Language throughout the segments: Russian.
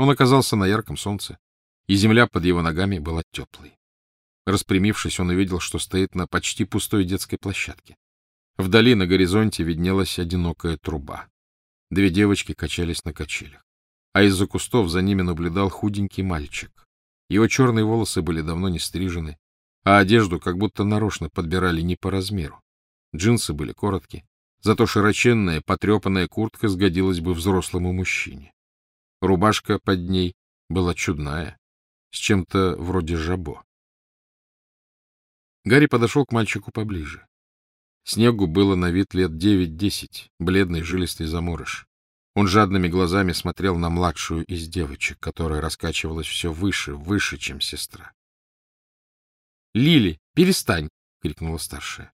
Он оказался на ярком солнце, и земля под его ногами была теплой. Распрямившись, он увидел, что стоит на почти пустой детской площадке. Вдали на горизонте виднелась одинокая труба. Две девочки качались на качелях. А из-за кустов за ними наблюдал худенький мальчик. Его черные волосы были давно не стрижены, а одежду как будто нарочно подбирали не по размеру. Джинсы были короткие, зато широченная, потрепанная куртка сгодилась бы взрослому мужчине. Рубашка под ней была чудная, с чем-то вроде жабо. Гарри подошел к мальчику поближе. Снегу было на вид лет девять-десять, бледный жилистый заморыш. Он жадными глазами смотрел на младшую из девочек, которая раскачивалась все выше, выше, чем сестра. — Лили, перестань! — крикнула старшая.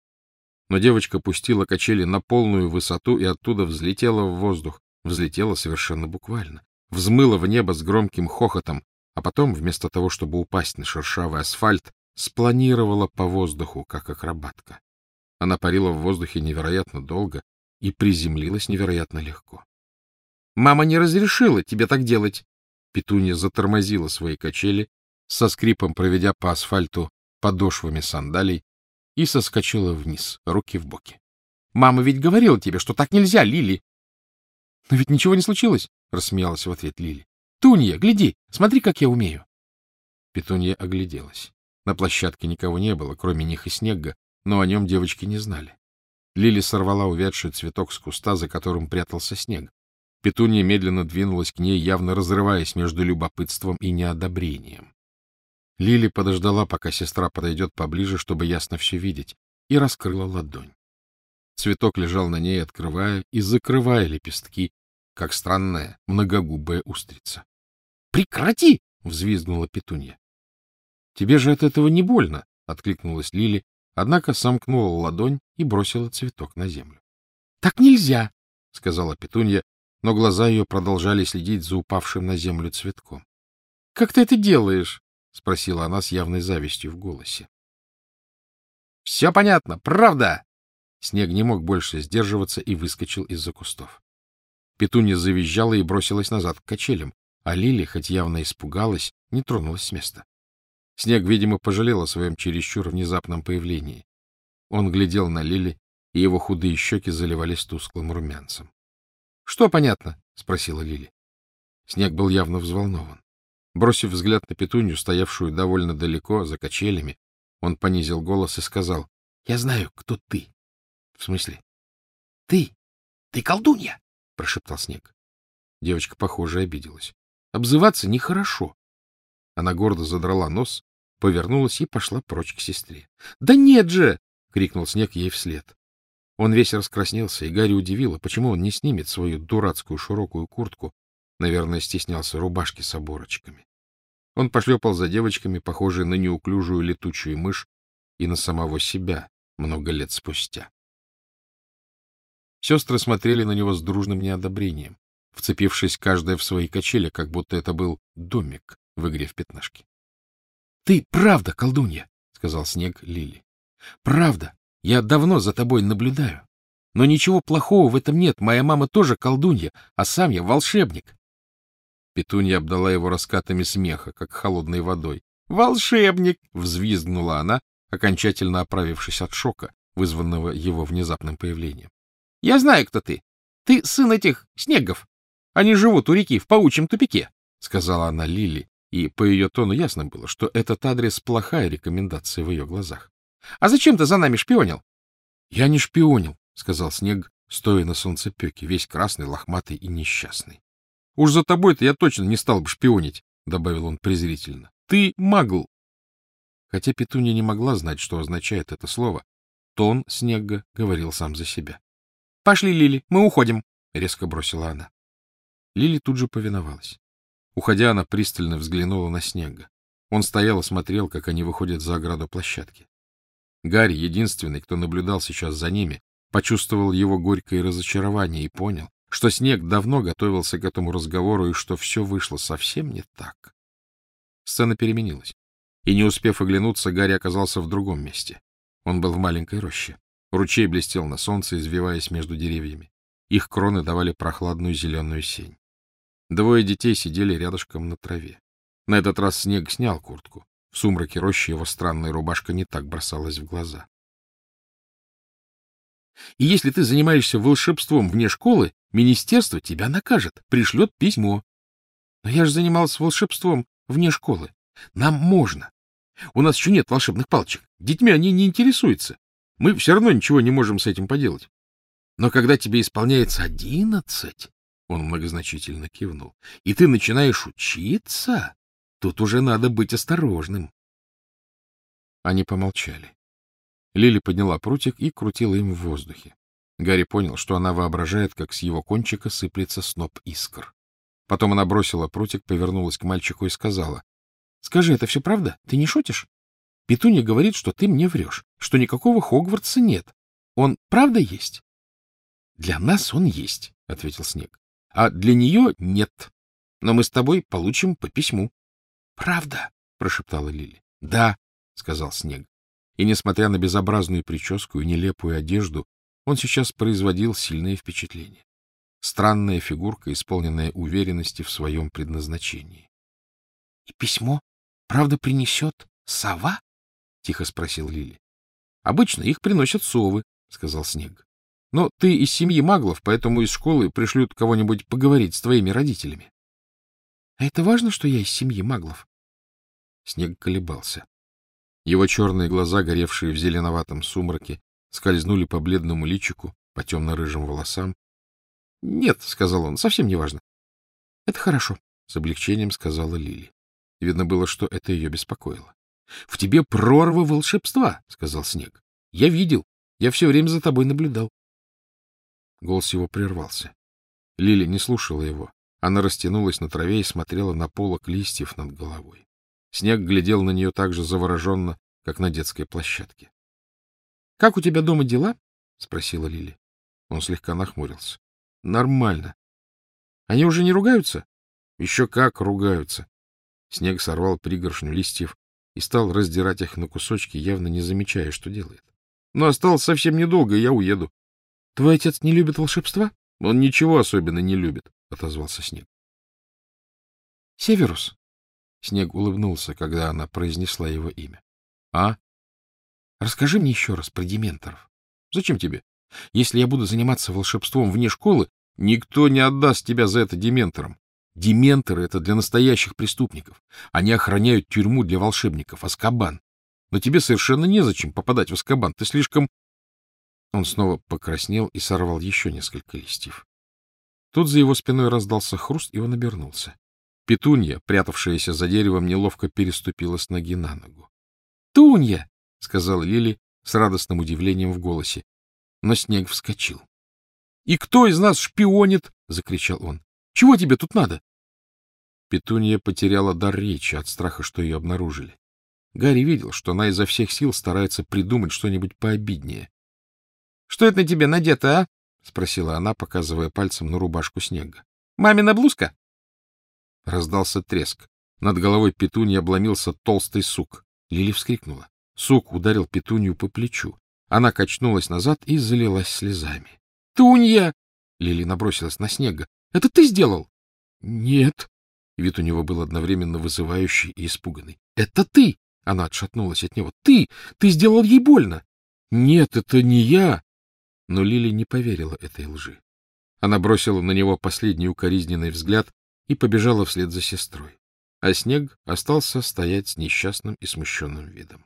Но девочка пустила качели на полную высоту и оттуда взлетела в воздух, взлетела совершенно буквально, взмыла в небо с громким хохотом, а потом, вместо того, чтобы упасть на шершавый асфальт, спланировала по воздуху, как акробатка. Она парила в воздухе невероятно долго и приземлилась невероятно легко. — Мама не разрешила тебе так делать! Петунья затормозила свои качели, со скрипом проведя по асфальту подошвами сандалий, и соскочила вниз, руки в боки. — Мама ведь говорила тебе, что так нельзя, Лили! — Но ведь ничего не случилось, — рассмеялась в ответ Лили. — Тунья, гляди, смотри, как я умею. Петунья огляделась. На площадке никого не было, кроме них и снега, но о нем девочки не знали. Лили сорвала увядший цветок с куста, за которым прятался снег. Петунья медленно двинулась к ней, явно разрываясь между любопытством и неодобрением. Лили подождала, пока сестра подойдет поближе, чтобы ясно все видеть, и раскрыла ладонь. Цветок лежал на ней, открывая и закрывая лепестки, как странная многогубая устрица. «Прекрати — взвизгнула Петунья. — Тебе же от этого не больно, — откликнулась Лили, однако сомкнула ладонь и бросила цветок на землю. — Так нельзя, — сказала Петунья, но глаза ее продолжали следить за упавшим на землю цветком. — Как ты это делаешь? — спросила она с явной завистью в голосе. — Все понятно, правда! Снег не мог больше сдерживаться и выскочил из-за кустов. Петунья завизжала и бросилась назад к качелям, а Лили, хоть явно испугалась, не тронулась с места. Снег, видимо, пожалел о своем чересчур внезапном появлении. Он глядел на Лили, и его худые щеки заливались тусклым румянцем. — Что понятно? — спросила Лили. Снег был явно взволнован. Бросив взгляд на петунью, стоявшую довольно далеко, за качелями, он понизил голос и сказал, — Я знаю, кто ты. — В смысле? — Ты. Ты колдунья, — прошептал Снег. Девочка, похоже, обиделась. Обзываться нехорошо. Она гордо задрала нос, повернулась и пошла прочь к сестре. — Да нет же! — крикнул Снег ей вслед. Он весь раскраснелся, и Гарри удивило, почему он не снимет свою дурацкую широкую куртку, наверное, стеснялся рубашки с оборочками. Он пошлепал за девочками, похожей на неуклюжую летучую мышь, и на самого себя много лет спустя. Сестры смотрели на него с дружным неодобрением, вцепившись каждая в свои качели, как будто это был домик, в игре в пятнашки. — Ты правда колдунья, — сказал Снег Лили. — Правда. Я давно за тобой наблюдаю. Но ничего плохого в этом нет. Моя мама тоже колдунья, а сам я волшебник. Петунья обдала его раскатами смеха, как холодной водой. «Волшебник!» — взвизгнула она, окончательно оправившись от шока, вызванного его внезапным появлением. «Я знаю, кто ты. Ты сын этих снегов. Они живут у реки в паучьем тупике», — сказала она Лили, и по ее тону ясно было, что этот адрес — плохая рекомендация в ее глазах. — А зачем ты за нами шпионил? — Я не шпионил, — сказал Снег, стоя на солнцепеке, весь красный, лохматый и несчастный. — Уж за тобой-то я точно не стал бы шпионить, — добавил он презрительно. — Ты магл. Хотя Петунья не могла знать, что означает это слово, тон Снега говорил сам за себя. — Пошли, Лили, мы уходим, — резко бросила она. Лили тут же повиновалась. Уходя, она пристально взглянула на Снега. Он стоял и смотрел, как они выходят за ограду площадки. Гарри, единственный, кто наблюдал сейчас за ними, почувствовал его горькое разочарование и понял, что Снег давно готовился к этому разговору и что все вышло совсем не так. Сцена переменилась, и, не успев оглянуться, Гарри оказался в другом месте. Он был в маленькой роще. Ручей блестел на солнце, извиваясь между деревьями. Их кроны давали прохладную зеленую сень. Двое детей сидели рядышком на траве. На этот раз снег снял куртку. В сумраке рощи его странная рубашка не так бросалась в глаза. И если ты занимаешься волшебством вне школы, министерство тебя накажет, пришлет письмо. Но я же занимался волшебством вне школы. Нам можно. У нас еще нет волшебных палочек. Детьми они не интересуются. Мы все равно ничего не можем с этим поделать. Но когда тебе исполняется одиннадцать, он многозначительно кивнул, и ты начинаешь учиться, тут уже надо быть осторожным. Они помолчали. Лили подняла прутик и крутила им в воздухе. Гарри понял, что она воображает, как с его кончика сыплется сноп искр. Потом она бросила прутик, повернулась к мальчику и сказала. — Скажи, это все правда? Ты не шутишь? Петунья говорит, что ты мне врешь, что никакого Хогвартса нет. Он правда есть? — Для нас он есть, — ответил Снег. — А для нее нет. Но мы с тобой получим по письму. — Правда? — прошептала Лили. — Да, — сказал Снег. И, несмотря на безобразную прическу и нелепую одежду, он сейчас производил сильное впечатление. Странная фигурка, исполненная уверенности в своем предназначении. — И письмо, правда, принесет сова? — тихо спросил Лили. — Обычно их приносят совы, — сказал Снег. — Но ты из семьи маглов, поэтому из школы пришлют кого-нибудь поговорить с твоими родителями. — А это важно, что я из семьи маглов? Снег колебался. Его черные глаза, горевшие в зеленоватом сумраке, скользнули по бледному личику, по темно-рыжим волосам, — Нет, — сказал он, — совсем не важно. — Это хорошо, — с облегчением сказала Лили. Видно было, что это ее беспокоило. — В тебе прорва волшебства, — сказал Снег. — Я видел. Я все время за тобой наблюдал. Голос его прервался. Лили не слушала его. Она растянулась на траве и смотрела на полок листьев над головой. Снег глядел на нее так же завороженно, как на детской площадке. — Как у тебя дома дела? — спросила Лили. Он слегка нахмурился. Нормально. Они уже не ругаются? Еще как ругаются. Снег сорвал пригоршню листьев и стал раздирать их на кусочки, явно не замечая, что делает. Но осталось совсем недолго, и я уеду. — Твой отец не любит волшебства? — Он ничего особенно не любит, — отозвался Снег. — Северус. Снег улыбнулся, когда она произнесла его имя. — А? — Расскажи мне еще раз про дементоров. — Зачем тебе? Если я буду заниматься волшебством вне школы, никто не отдаст тебя за это дементорам. Дементоры — это для настоящих преступников. Они охраняют тюрьму для волшебников, Аскабан. Но тебе совершенно незачем попадать в Аскабан. Ты слишком... Он снова покраснел и сорвал еще несколько листьев. Тут за его спиной раздался хруст, и он обернулся. Петунья, прятавшаяся за деревом, неловко переступила с ноги на ногу. — Тунья! — сказала Лили с радостным удивлением в голосе но снег вскочил. — И кто из нас шпионит? — закричал он. — Чего тебе тут надо? Петунья потеряла дар речи от страха, что ее обнаружили. Гарри видел, что она изо всех сил старается придумать что-нибудь пообиднее. — Что это на тебе надето, а? — спросила она, показывая пальцем на рубашку снега. — Мамина блузка? Раздался треск. Над головой Петуньи обломился толстый сук. Лили вскрикнула. Сук ударил Петунью по плечу. Она качнулась назад и залилась слезами. — Тунья! — Лили набросилась на снега. — Это ты сделал? — Нет. Вид у него был одновременно вызывающий и испуганный. — Это ты! — она отшатнулась от него. — Ты! Ты сделал ей больно! — Нет, это не я! Но Лили не поверила этой лжи. Она бросила на него последний укоризненный взгляд и побежала вслед за сестрой. А снег остался стоять с несчастным и смущенным видом.